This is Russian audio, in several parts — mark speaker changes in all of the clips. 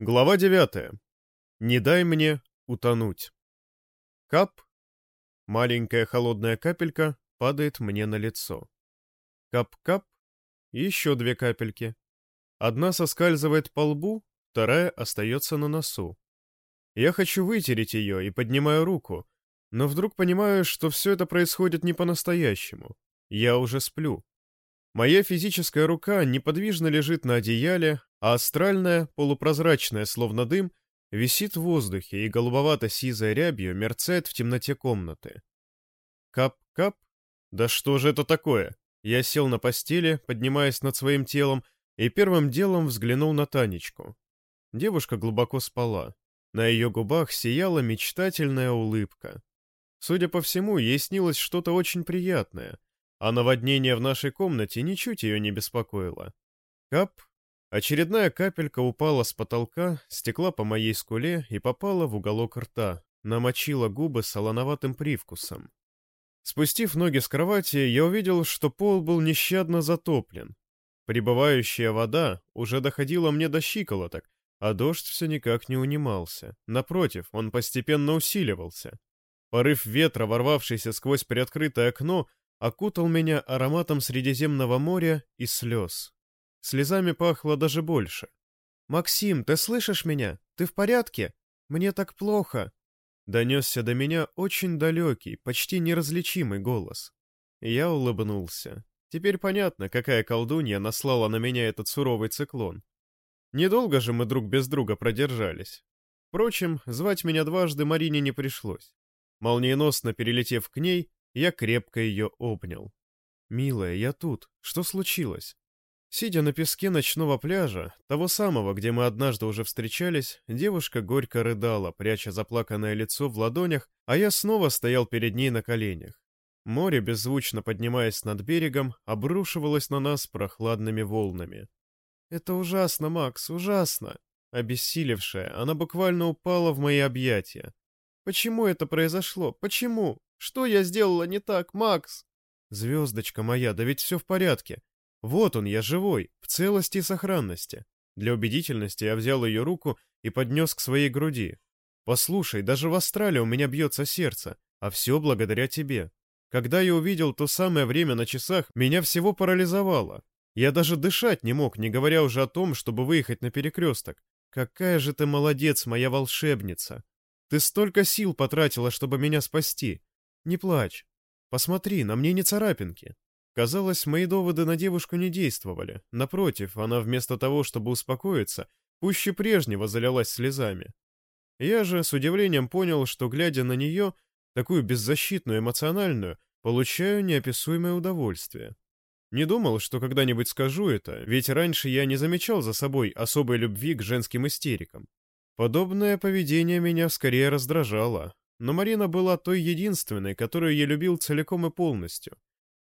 Speaker 1: Глава 9. Не дай мне утонуть. Кап. Маленькая холодная капелька падает мне на лицо. Кап-кап. Еще две капельки. Одна соскальзывает по лбу, вторая остается на носу. Я хочу вытереть ее и поднимаю руку, но вдруг понимаю, что все это происходит не по-настоящему. Я уже сплю. Моя физическая рука неподвижно лежит на одеяле, а астральная, полупрозрачная, словно дым, висит в воздухе и голубовато-сизой рябью мерцает в темноте комнаты. Кап-кап? Да что же это такое? Я сел на постели, поднимаясь над своим телом, и первым делом взглянул на Танечку. Девушка глубоко спала. На ее губах сияла мечтательная улыбка. Судя по всему, ей снилось что-то очень приятное — а наводнение в нашей комнате ничуть ее не беспокоило. Кап, очередная капелька упала с потолка, стекла по моей скуле и попала в уголок рта, намочила губы солоноватым привкусом. Спустив ноги с кровати, я увидел, что пол был нещадно затоплен. Прибывающая вода уже доходила мне до щиколоток, а дождь все никак не унимался. Напротив, он постепенно усиливался. Порыв ветра, ворвавшийся сквозь приоткрытое окно, окутал меня ароматом Средиземного моря и слез. Слезами пахло даже больше. «Максим, ты слышишь меня? Ты в порядке? Мне так плохо!» Донесся до меня очень далекий, почти неразличимый голос. Я улыбнулся. Теперь понятно, какая колдунья наслала на меня этот суровый циклон. Недолго же мы друг без друга продержались. Впрочем, звать меня дважды Марине не пришлось. Молниеносно перелетев к ней, я крепко ее обнял. «Милая, я тут. Что случилось?» Сидя на песке ночного пляжа, того самого, где мы однажды уже встречались, девушка горько рыдала, пряча заплаканное лицо в ладонях, а я снова стоял перед ней на коленях. Море, беззвучно поднимаясь над берегом, обрушивалось на нас прохладными волнами. «Это ужасно, Макс, ужасно!» Обессилевшая, она буквально упала в мои объятия. «Почему это произошло? Почему? Что я сделала не так, Макс? Звездочка моя, да ведь все в порядке. Вот он, я живой, в целости и сохранности. Для убедительности я взял ее руку и поднес к своей груди. Послушай, даже в Австралии у меня бьется сердце, а все благодаря тебе. Когда я увидел то самое время на часах, меня всего парализовало. Я даже дышать не мог, не говоря уже о том, чтобы выехать на перекресток. Какая же ты молодец, моя волшебница. Ты столько сил потратила, чтобы меня спасти. «Не плачь. Посмотри, на мне не царапинки». Казалось, мои доводы на девушку не действовали. Напротив, она вместо того, чтобы успокоиться, пуще прежнего залилась слезами. Я же с удивлением понял, что, глядя на нее, такую беззащитную эмоциональную, получаю неописуемое удовольствие. Не думал, что когда-нибудь скажу это, ведь раньше я не замечал за собой особой любви к женским истерикам. Подобное поведение меня скорее раздражало, но Марина была той единственной, которую я любил целиком и полностью,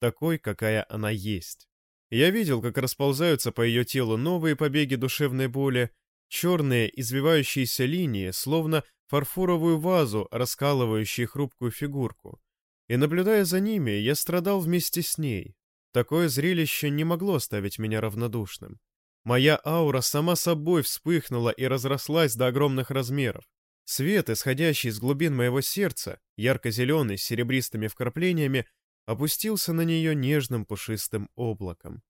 Speaker 1: такой, какая она есть. Я видел, как расползаются по ее телу новые побеги душевной боли, черные извивающиеся линии, словно фарфоровую вазу, раскалывающие хрупкую фигурку. И наблюдая за ними, я страдал вместе с ней. Такое зрелище не могло оставить меня равнодушным. Моя аура сама собой вспыхнула и разрослась до огромных размеров. Свет, исходящий из глубин моего сердца, ярко-зеленый, с серебристыми вкраплениями, опустился на нее нежным пушистым облаком.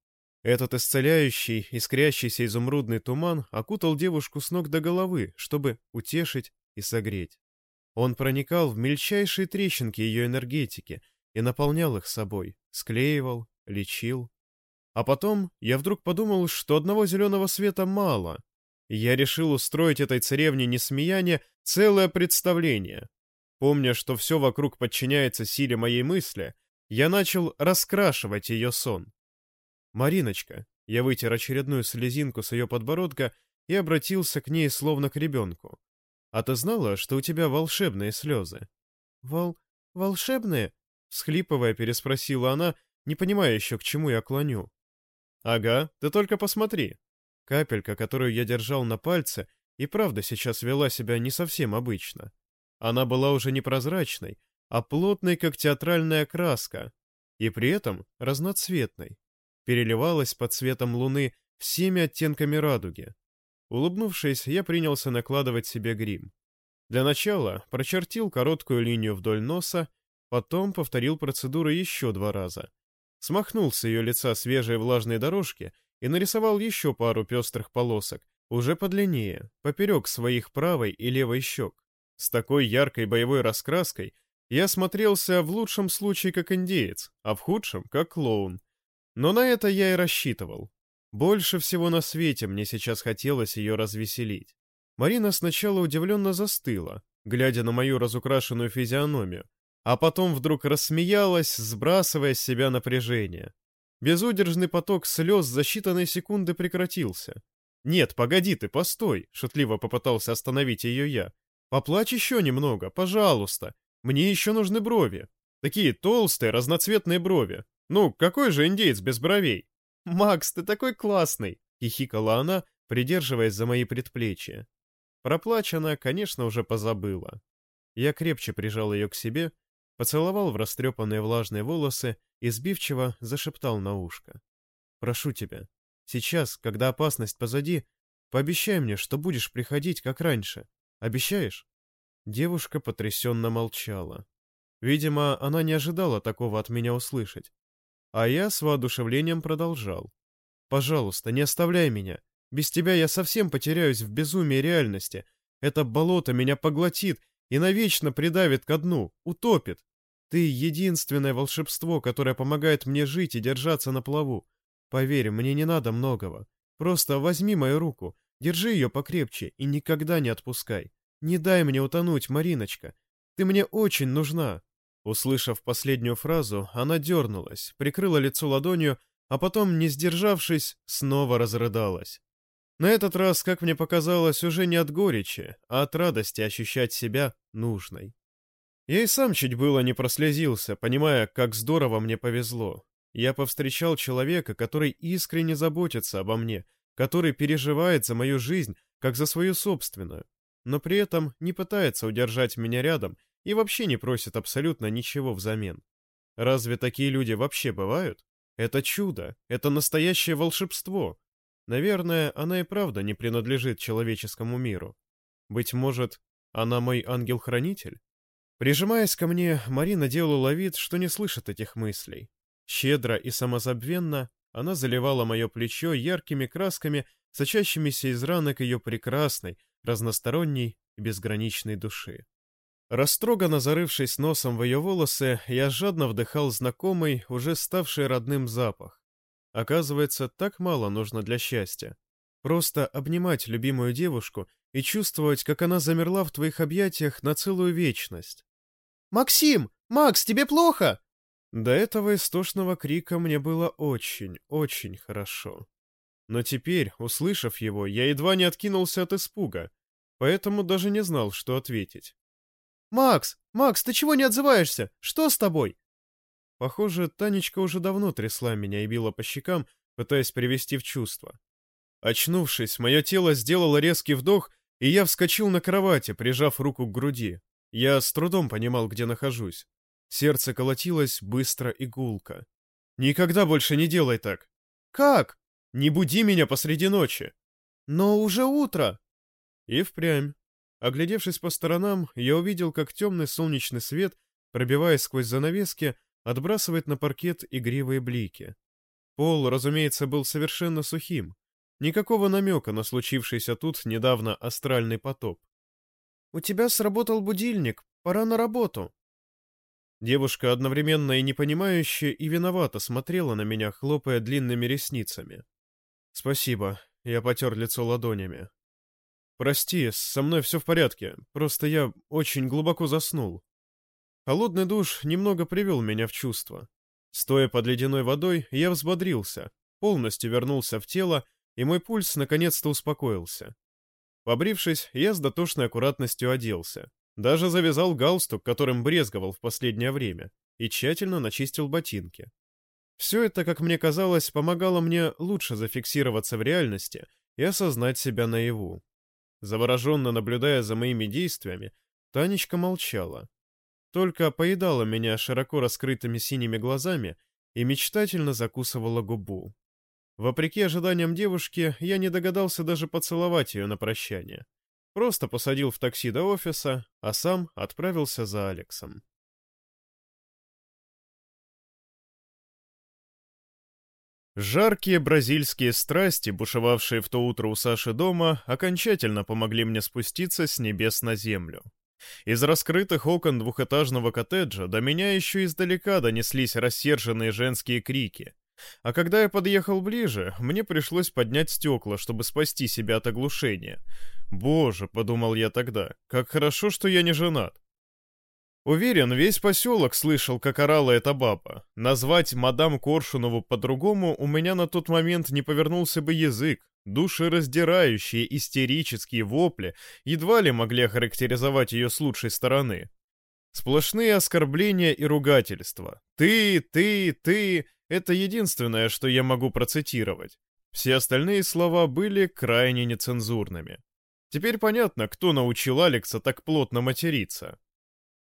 Speaker 1: Этот исцеляющий, искрящийся изумрудный туман окутал девушку с ног до головы, чтобы утешить и согреть. Он проникал в мельчайшие трещинки ее энергетики и наполнял их собой, склеивал, лечил. А потом я вдруг подумал, что одного зеленого света мало, я решил устроить этой царевне несмеяние целое представление. Помня, что все вокруг подчиняется силе моей мысли, я начал раскрашивать ее сон. «Мариночка», я вытер очередную слезинку с ее подбородка и обратился к ней словно к ребенку. «А ты знала, что у тебя волшебные слезы?» «Вол... волшебные?» — всхлипывая, переспросила она, не понимая еще, к чему я клоню. «Ага, ты только посмотри», Капелька, которую я держал на пальце, и правда сейчас вела себя не совсем обычно. Она была уже не прозрачной, а плотной, как театральная краска, и при этом разноцветной. Переливалась под цветом луны всеми оттенками радуги. Улыбнувшись, я принялся накладывать себе грим. Для начала прочертил короткую линию вдоль носа, потом повторил процедуру еще два раза. Смахнул с ее лица свежие влажные дорожки и нарисовал еще пару пестрых полосок, уже подлиннее, поперек своих правой и левой щек. С такой яркой боевой раскраской я смотрелся в лучшем случае как индеец, а в худшем — как клоун. Но на это я и рассчитывал. Больше всего на свете мне сейчас хотелось ее развеселить. Марина сначала удивленно застыла, глядя на мою разукрашенную физиономию, а потом вдруг рассмеялась, сбрасывая с себя напряжение. Безудержный поток слез за считанные секунды прекратился. «Нет, погоди ты, постой!» — шутливо попытался остановить ее я. «Поплачь еще немного, пожалуйста. Мне еще нужны брови. Такие толстые, разноцветные брови. Ну, какой же индейец без бровей?» «Макс, ты такой классный!» — хихикала она, придерживаясь за мои предплечья. Проплачь она, конечно, уже позабыла. Я крепче прижал ее к себе, поцеловал в растрепанные влажные волосы и сбивчиво зашептал на ушко. «Прошу тебя, сейчас, когда опасность позади, пообещай мне, что будешь приходить, как раньше. Обещаешь?» Девушка потрясенно молчала. Видимо, она не ожидала такого от меня услышать. А я с воодушевлением продолжал. «Пожалуйста, не оставляй меня. Без тебя я совсем потеряюсь в безумии реальности. Это болото меня поглотит и навечно придавит ко дну, утопит. Ты — единственное волшебство, которое помогает мне жить и держаться на плаву. Поверь, мне не надо многого. Просто возьми мою руку, держи ее покрепче и никогда не отпускай. Не дай мне утонуть, Мариночка. Ты мне очень нужна». Услышав последнюю фразу, она дернулась, прикрыла лицо ладонью, а потом, не сдержавшись, снова разрыдалась. На этот раз, как мне показалось, уже не от горечи, а от радости ощущать себя нужной. Я и сам чуть было не прослезился, понимая, как здорово мне повезло. Я повстречал человека, который искренне заботится обо мне, который переживает за мою жизнь, как за свою собственную, но при этом не пытается удержать меня рядом и вообще не просит абсолютно ничего взамен. Разве такие люди вообще бывают? Это чудо, это настоящее волшебство. Наверное, она и правда не принадлежит человеческому миру. Быть может, она мой ангел-хранитель? Прижимаясь ко мне, Марина делала вид, что не слышит этих мыслей. Щедро и самозабвенно она заливала мое плечо яркими красками, сочащимися из ранок ее прекрасной, разносторонней и безграничной души. Растроганно зарывшись носом в ее волосы, я жадно вдыхал знакомый, уже ставший родным запах. Оказывается, так мало нужно для счастья. Просто обнимать любимую девушку и чувствовать, как она замерла в твоих объятиях на целую вечность.
Speaker 2: «Максим! Макс, тебе плохо?»
Speaker 1: До этого истошного крика мне было очень, очень хорошо. Но теперь, услышав его, я едва не откинулся от испуга, поэтому даже не знал, что ответить.
Speaker 2: «Макс! Макс, ты чего не отзываешься? Что с тобой?»
Speaker 1: Похоже, Танечка уже давно трясла меня и била по щекам, пытаясь привести в чувство. Очнувшись, мое тело сделало резкий вдох, и я вскочил на кровати, прижав руку к груди. Я с трудом понимал, где нахожусь. Сердце колотилось быстро и гулко. «Никогда больше не делай так!»
Speaker 2: «Как?»
Speaker 1: «Не буди меня посреди ночи!»
Speaker 2: «Но уже утро!»
Speaker 1: И впрямь. Оглядевшись по сторонам, я увидел, как темный солнечный свет, пробиваясь сквозь занавески, отбрасывает на паркет игривые блики. Пол, разумеется, был совершенно сухим. Никакого намека на случившийся тут недавно астральный потоп.
Speaker 2: «У тебя сработал будильник. Пора на работу».
Speaker 1: Девушка одновременно и непонимающе, и виновато смотрела на меня, хлопая длинными ресницами. «Спасибо», — я потер лицо ладонями. «Прости, со мной все в порядке, просто я очень глубоко заснул». Холодный душ немного привел меня в чувство. Стоя под ледяной водой, я взбодрился, полностью вернулся в тело, и мой пульс наконец-то успокоился. Побрившись, я с дотошной аккуратностью оделся. Даже завязал галстук, которым брезговал в последнее время, и тщательно начистил ботинки. Все это, как мне казалось, помогало мне лучше зафиксироваться в реальности и осознать себя наяву. Завороженно наблюдая за моими действиями, Танечка молчала. Только поедала меня широко раскрытыми синими глазами и мечтательно закусывала губу. Вопреки ожиданиям девушки, я не догадался даже поцеловать ее на прощание. Просто посадил в такси до офиса, а сам отправился за Алексом. Жаркие бразильские страсти, бушевавшие в то утро у Саши дома, окончательно помогли мне спуститься с небес на землю. Из раскрытых окон двухэтажного коттеджа до меня еще издалека донеслись рассерженные женские крики. А когда я подъехал ближе, мне пришлось поднять стекла, чтобы спасти себя от оглушения. «Боже», — подумал я тогда, — «как хорошо, что я не женат». Уверен, весь поселок слышал, как орала эта баба. Назвать мадам Коршунову по-другому у меня на тот момент не повернулся бы язык. Душераздирающие истерические вопли едва ли могли охарактеризовать ее с лучшей стороны. Сплошные оскорбления и ругательства. «Ты, ты, ты» — это единственное, что я могу процитировать. Все остальные слова были крайне нецензурными. Теперь понятно, кто научил Алекса так плотно материться.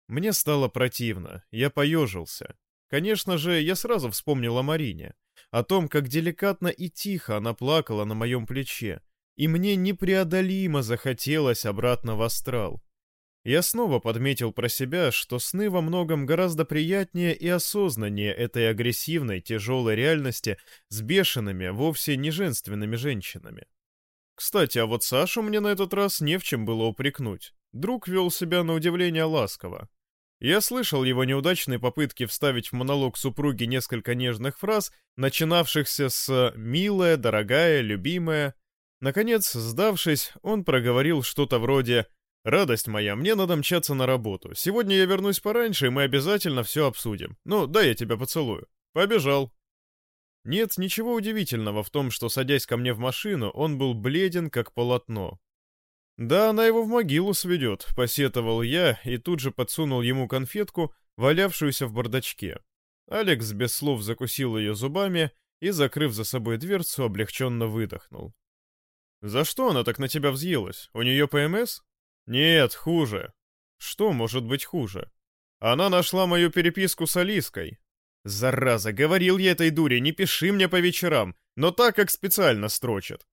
Speaker 1: Мне стало противно, я поежился. Конечно же, я сразу вспомнил о Марине, о том, как деликатно и тихо она плакала на моем плече, и мне непреодолимо захотелось обратно в астрал. Я снова подметил про себя, что сны во многом гораздо приятнее и осознаннее этой агрессивной, тяжелой реальности с бешеными, вовсе не женственными женщинами. Кстати, а вот Сашу мне на этот раз не в чем было упрекнуть. Друг вел себя на удивление ласково. Я слышал его неудачные попытки вставить в монолог супруги несколько нежных фраз, начинавшихся с «милая», «дорогая», «любимая». Наконец, сдавшись, он проговорил что-то вроде «Радость моя, мне надо мчаться на работу. Сегодня я вернусь пораньше, и мы обязательно все обсудим. Ну, дай я тебя поцелую». Побежал. Нет ничего удивительного в том, что, садясь ко мне в машину, он был бледен, как полотно. «Да, она его в могилу сведет», — посетовал я и тут же подсунул ему конфетку, валявшуюся в бардачке. Алекс без слов закусил ее зубами и, закрыв за собой дверцу, облегченно выдохнул. «За что она так на тебя взъелась? У нее ПМС?» «Нет, хуже». «Что может быть хуже?» «Она нашла мою переписку с Алиской». «Зараза, говорил я этой дуре, не пиши мне по вечерам, но так, как специально строчит».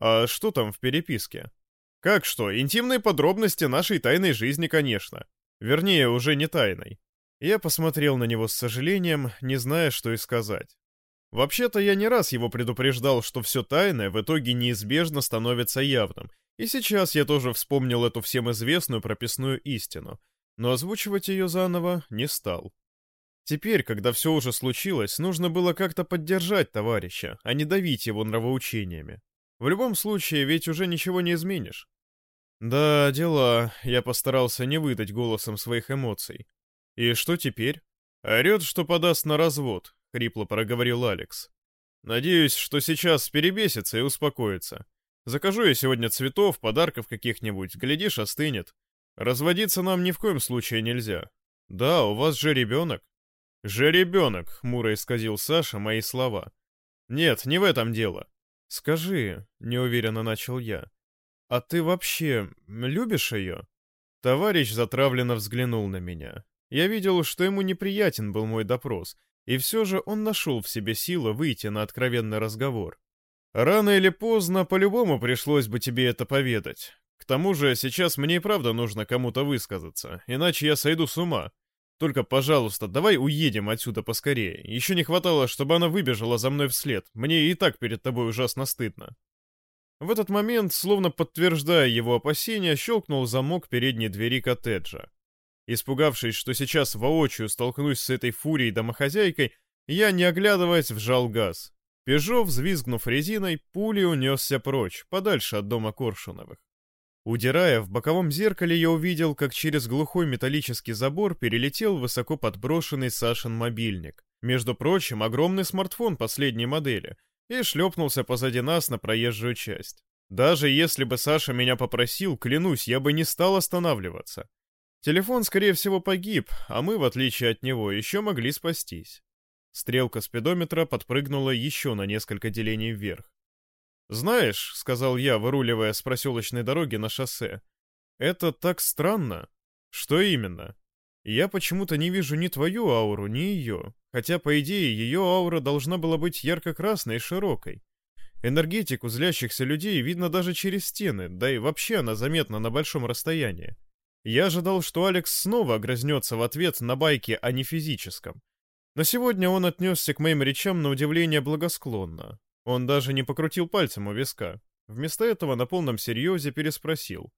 Speaker 1: «А что там в переписке?» «Как что, интимные подробности нашей тайной жизни, конечно. Вернее, уже не тайной». Я посмотрел на него с сожалением, не зная, что и сказать. Вообще-то я не раз его предупреждал, что все тайное в итоге неизбежно становится явным, и сейчас я тоже вспомнил эту всем известную прописную истину, но озвучивать ее заново не стал. Теперь, когда все уже случилось, нужно было как-то поддержать товарища, а не давить его нравоучениями. В любом случае, ведь уже ничего не изменишь. Да, дела. Я постарался не выдать голосом своих эмоций. И что теперь? Орет, что подаст на развод, хрипло проговорил Алекс. Надеюсь, что сейчас перебесится и успокоится. Закажу я сегодня цветов, подарков каких-нибудь, глядишь, остынет. Разводиться нам ни в коем случае нельзя. Да, у вас же ребенок. Же ребенок, хмуро исказил Саша мои слова. Нет, не в этом дело. Скажи, неуверенно начал я, а ты вообще любишь ее? Товарищ затравленно взглянул на меня. Я видел, что ему неприятен был мой допрос, и все же он нашел в себе силы выйти на откровенный разговор. Рано или поздно по-любому пришлось бы тебе это поведать. К тому же сейчас мне и правда нужно кому-то высказаться, иначе я сойду с ума. Только, пожалуйста, давай уедем отсюда поскорее. Еще не хватало, чтобы она выбежала за мной вслед. Мне и так перед тобой ужасно стыдно. В этот момент, словно подтверждая его опасения, щелкнул замок передней двери коттеджа. Испугавшись, что сейчас воочию столкнусь с этой фурией домохозяйкой, я, не оглядываясь, вжал газ. Пежо, взвизгнув резиной, пулей унесся прочь, подальше от дома Коршуновых. Удирая, в боковом зеркале я увидел, как через глухой металлический забор перелетел высоко подброшенный Сашин мобильник. Между прочим, огромный смартфон последней модели, и шлепнулся позади нас на проезжую часть. Даже если бы Саша меня попросил, клянусь, я бы не стал останавливаться. Телефон, скорее всего, погиб, а мы, в отличие от него, еще могли спастись. Стрелка спидометра подпрыгнула еще на несколько делений вверх. «Знаешь», — сказал я, выруливая с проселочной дороги на шоссе, — «это так странно». «Что именно?» «Я почему-то не вижу ни твою ауру, ни ее, хотя, по идее, ее аура должна была быть ярко-красной и широкой. Энергетику злящихся людей видно даже через стены, да и вообще она заметна на большом расстоянии. Я ожидал, что Алекс снова огрызнется в ответ на байки о нефизическом. Но сегодня он отнесся к моим речам на удивление благосклонно. Он даже не покрутил пальцем у виска. Вместо этого на полном серьезе переспросил.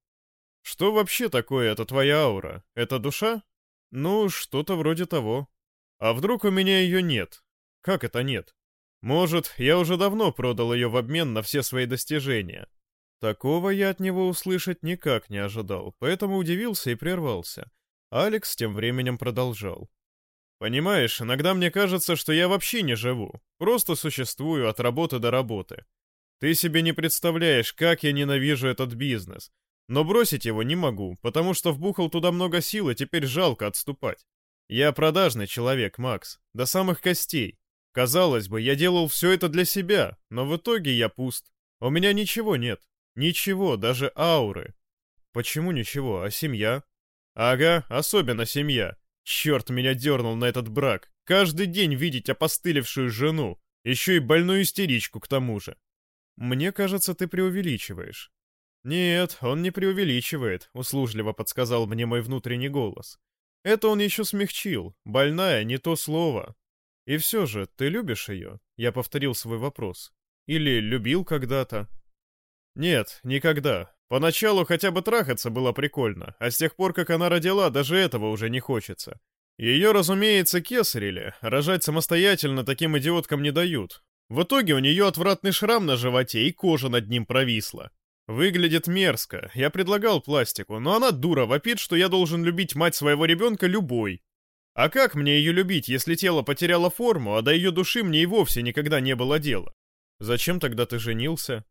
Speaker 1: «Что вообще такое эта твоя аура? Это душа?» «Ну, что-то вроде того. А вдруг у меня ее нет? Как это нет? Может, я уже давно продал ее в обмен на все свои достижения?» Такого я от него услышать никак не ожидал, поэтому удивился и прервался. Алекс тем временем продолжал. «Понимаешь, иногда мне кажется, что я вообще не живу, просто существую от работы до работы. Ты себе не представляешь, как я ненавижу этот бизнес. Но бросить его не могу, потому что вбухал туда много сил, и теперь жалко отступать. Я продажный человек, Макс, до самых костей. Казалось бы, я делал все это для себя, но в итоге я пуст. У меня ничего нет. Ничего, даже ауры. Почему ничего, а семья? Ага, особенно семья. Черт меня дернул на этот брак. Каждый день видеть опостылевшую жену. Еще и больную истеричку к тому же. Мне кажется, ты преувеличиваешь. «Нет, он не преувеличивает», — услужливо подсказал мне мой внутренний голос. «Это он еще смягчил. Больная — не то слово. И все же, ты любишь ее?» Я повторил свой вопрос. «Или любил когда-то?» «Нет, никогда. Поначалу хотя бы трахаться было прикольно, а с тех пор, как она родила, даже этого уже не хочется. Ее, разумеется, кесарили, рожать самостоятельно таким идиоткам не дают. В итоге у нее отвратный шрам на животе и кожа над ним провисла. Выглядит мерзко. Я предлагал пластику, но она дура вопит, что я должен любить мать своего ребенка любой. А как мне ее любить, если тело потеряло форму, а до ее души мне и вовсе никогда не было дела? Зачем тогда ты женился?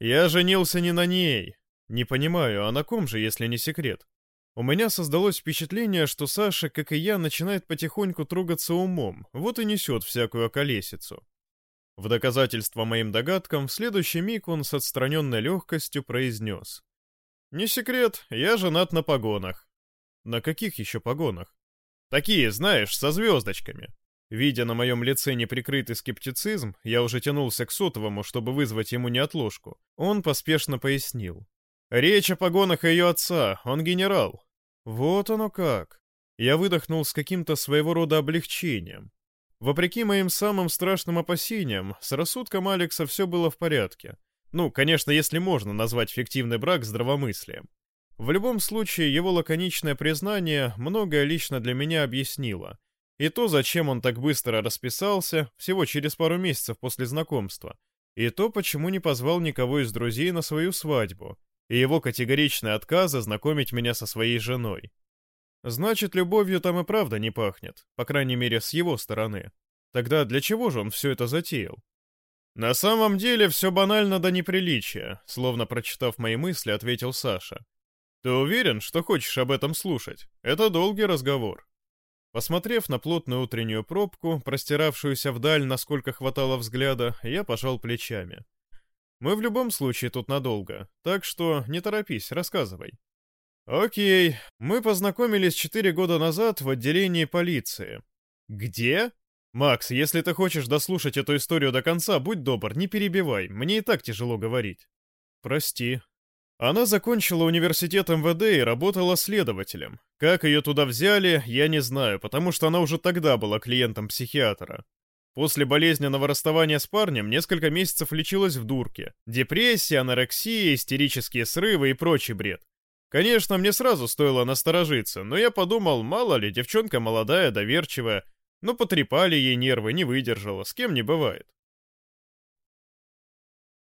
Speaker 1: Я женился не на ней. Не понимаю, а на ком же, если не секрет? У меня создалось впечатление, что Саша, как и я, начинает потихоньку трогаться умом, вот и несет всякую околесицу. В доказательство моим догадкам, в следующий миг он с отстраненной легкостью произнес. «Не секрет, я женат на погонах». «На каких еще погонах?» «Такие, знаешь, со звездочками». Видя на моем лице неприкрытый скептицизм, я уже тянулся к сотовому, чтобы вызвать ему неотложку. Он поспешно пояснил. «Речь о погонах ее отца, он генерал». «Вот оно как». Я выдохнул с каким-то своего рода облегчением. Вопреки моим самым страшным опасениям, с рассудком Алекса все было в порядке. Ну, конечно, если можно назвать фиктивный брак здравомыслием. В любом случае, его лаконичное признание многое лично для меня объяснило. И то, зачем он так быстро расписался, всего через пару месяцев после знакомства. И то, почему не позвал никого из друзей на свою свадьбу. И его категоричный отказ знакомить меня со своей женой. Значит, любовью там и правда не пахнет, по крайней мере, с его стороны. Тогда для чего же он все это затеял? На самом деле все банально до неприличия, словно прочитав мои мысли, ответил Саша. Ты уверен, что хочешь об этом слушать? Это долгий разговор. Посмотрев на плотную утреннюю пробку, простиравшуюся вдаль, насколько хватало взгляда, я пожал плечами. Мы в любом случае тут надолго, так что не торопись, рассказывай. «Окей, мы познакомились четыре года назад в отделении полиции». «Где?» «Макс, если ты хочешь дослушать эту историю до конца, будь добр, не перебивай, мне и так тяжело говорить». «Прости». Она закончила университет МВД и работала следователем. Как ее туда взяли, я не знаю, потому что она уже тогда была клиентом психиатра. После болезненного расставания с парнем несколько месяцев лечилась в дурке. Депрессия, анорексия, истерические срывы и прочий бред. Конечно, мне сразу стоило насторожиться, но я подумал, мало ли, девчонка молодая, доверчивая. Ну, потрепали ей нервы, не выдержала, с кем не бывает.